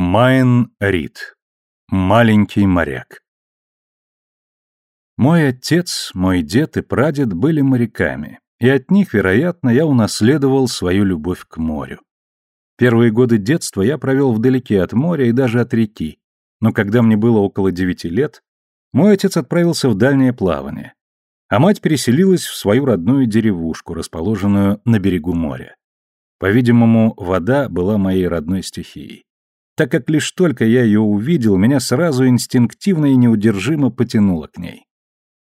Майн Рид. Маленький моряк. Мой отец, мой дед и прадед были моряками, и от них, вероятно, я унаследовал свою любовь к морю. Первые годы детства я провел вдалеке от моря и даже от реки, но когда мне было около девяти лет, мой отец отправился в дальнее плавание, а мать переселилась в свою родную деревушку, расположенную на берегу моря. По-видимому, вода была моей родной стихией так как лишь только я ее увидел, меня сразу инстинктивно и неудержимо потянуло к ней.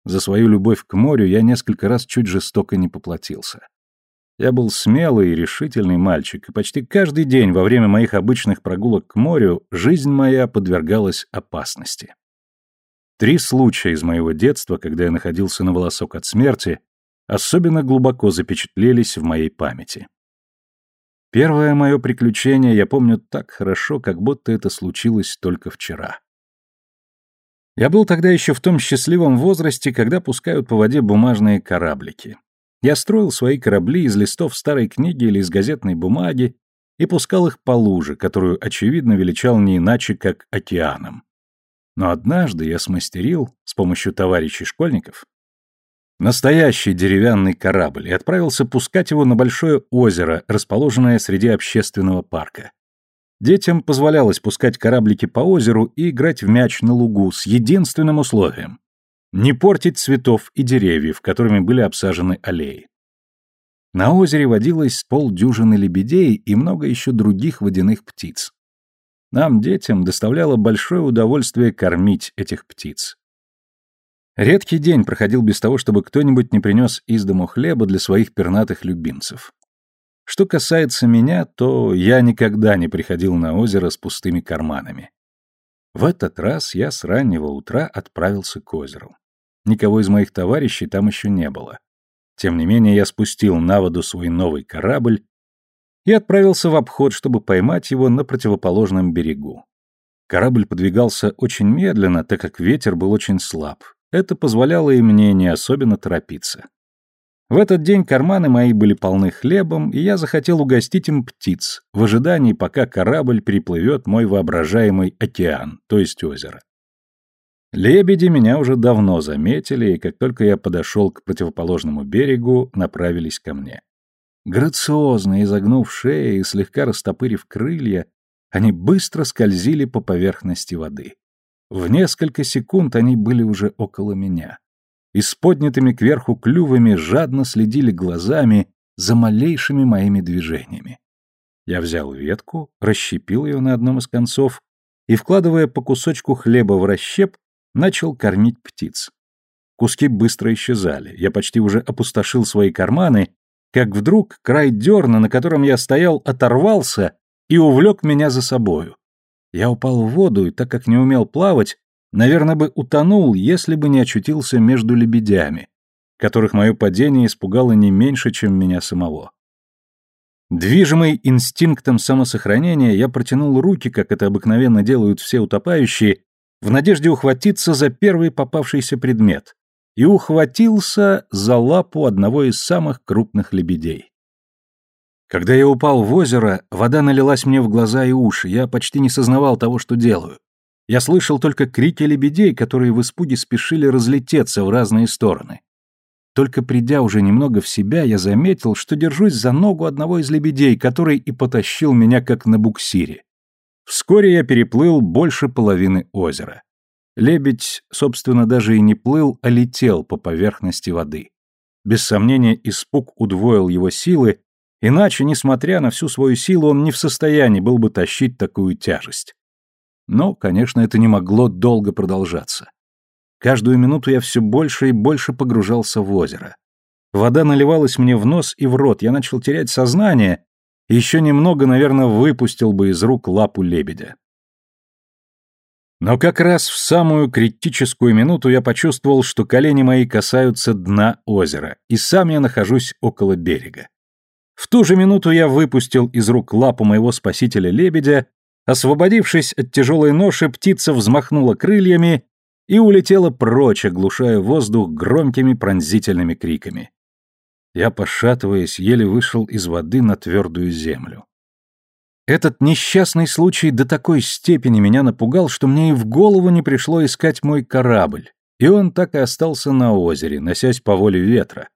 За свою любовь к морю я несколько раз чуть жестоко не поплатился. Я был смелый и решительный мальчик, и почти каждый день во время моих обычных прогулок к морю жизнь моя подвергалась опасности. Три случая из моего детства, когда я находился на волосок от смерти, особенно глубоко запечатлелись в моей памяти. Первое мое приключение я помню так хорошо, как будто это случилось только вчера. Я был тогда еще в том счастливом возрасте, когда пускают по воде бумажные кораблики. Я строил свои корабли из листов старой книги или из газетной бумаги и пускал их по луже, которую, очевидно, величал не иначе, как океаном. Но однажды я смастерил, с помощью товарищей-школьников, настоящий деревянный корабль и отправился пускать его на большое озеро, расположенное среди общественного парка. Детям позволялось пускать кораблики по озеру и играть в мяч на лугу с единственным условием — не портить цветов и деревьев, которыми были обсажены аллеи. На озере водилось полдюжины лебедей и много еще других водяных птиц. Нам, детям, доставляло большое удовольствие кормить этих птиц. Редкий день проходил без того, чтобы кто-нибудь не принес из дому хлеба для своих пернатых любимцев. Что касается меня, то я никогда не приходил на озеро с пустыми карманами. В этот раз я с раннего утра отправился к озеру. Никого из моих товарищей там еще не было. Тем не менее, я спустил на воду свой новый корабль и отправился в обход, чтобы поймать его на противоположном берегу. Корабль подвигался очень медленно, так как ветер был очень слаб, это позволяло и мне не особенно торопиться. В этот день карманы мои были полны хлебом, и я захотел угостить им птиц, в ожидании, пока корабль переплывет мой воображаемый океан, то есть озеро. Лебеди меня уже давно заметили, и как только я подошел к противоположному берегу, направились ко мне. Грациозно изогнув шеи и слегка растопырив крылья, они быстро скользили по поверхности воды. В несколько секунд они были уже около меня. И с поднятыми кверху клювами жадно следили глазами за малейшими моими движениями. Я взял ветку, расщепил ее на одном из концов и, вкладывая по кусочку хлеба в расщеп, начал кормить птиц. Куски быстро исчезали, я почти уже опустошил свои карманы, как вдруг край дерна, на котором я стоял, оторвался и увлек меня за собою. Я упал в воду, и так как не умел плавать, наверное, бы утонул, если бы не очутился между лебедями, которых мое падение испугало не меньше, чем меня самого. Движимый инстинктом самосохранения, я протянул руки, как это обыкновенно делают все утопающие, в надежде ухватиться за первый попавшийся предмет, и ухватился за лапу одного из самых крупных лебедей. Когда я упал в озеро, вода налилась мне в глаза и уши, я почти не сознавал того, что делаю. Я слышал только крики лебедей, которые в испуге спешили разлететься в разные стороны. Только придя уже немного в себя, я заметил, что держусь за ногу одного из лебедей, который и потащил меня как на буксире. Вскоре я переплыл больше половины озера. Лебедь, собственно, даже и не плыл, а летел по поверхности воды. Без сомнения, испуг удвоил его силы, Иначе, несмотря на всю свою силу, он не в состоянии был бы тащить такую тяжесть. Но, конечно, это не могло долго продолжаться. Каждую минуту я все больше и больше погружался в озеро. Вода наливалась мне в нос и в рот, я начал терять сознание, и еще немного, наверное, выпустил бы из рук лапу лебедя. Но как раз в самую критическую минуту я почувствовал, что колени мои касаются дна озера, и сам я нахожусь около берега. В ту же минуту я выпустил из рук лапу моего спасителя-лебедя, освободившись от тяжелой ноши, птица взмахнула крыльями и улетела прочь, оглушая воздух громкими пронзительными криками. Я, пошатываясь, еле вышел из воды на твердую землю. Этот несчастный случай до такой степени меня напугал, что мне и в голову не пришло искать мой корабль, и он так и остался на озере, носясь по воле ветра.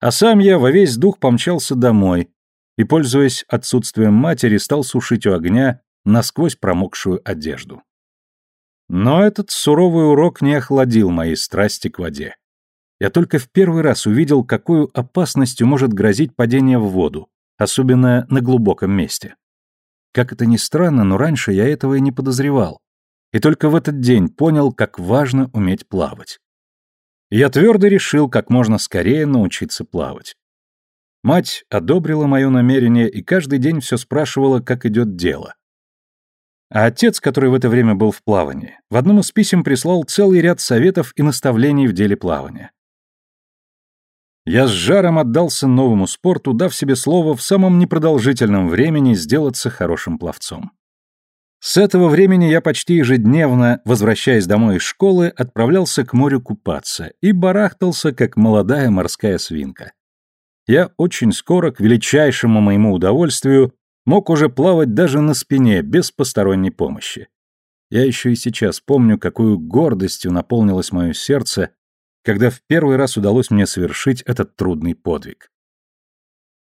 А сам я во весь дух помчался домой и, пользуясь отсутствием матери, стал сушить у огня насквозь промокшую одежду. Но этот суровый урок не охладил моей страсти к воде. Я только в первый раз увидел, какую опасностью может грозить падение в воду, особенно на глубоком месте. Как это ни странно, но раньше я этого и не подозревал. И только в этот день понял, как важно уметь плавать. Я твердо решил как можно скорее научиться плавать. Мать одобрила мое намерение и каждый день все спрашивала, как идет дело. А отец, который в это время был в плавании, в одном из писем прислал целый ряд советов и наставлений в деле плавания. Я с жаром отдался новому спорту, дав себе слово в самом непродолжительном времени сделаться хорошим пловцом. С этого времени я почти ежедневно, возвращаясь домой из школы, отправлялся к морю купаться и барахтался, как молодая морская свинка. Я очень скоро, к величайшему моему удовольствию, мог уже плавать даже на спине, без посторонней помощи. Я еще и сейчас помню, какую гордостью наполнилось мое сердце, когда в первый раз удалось мне совершить этот трудный подвиг.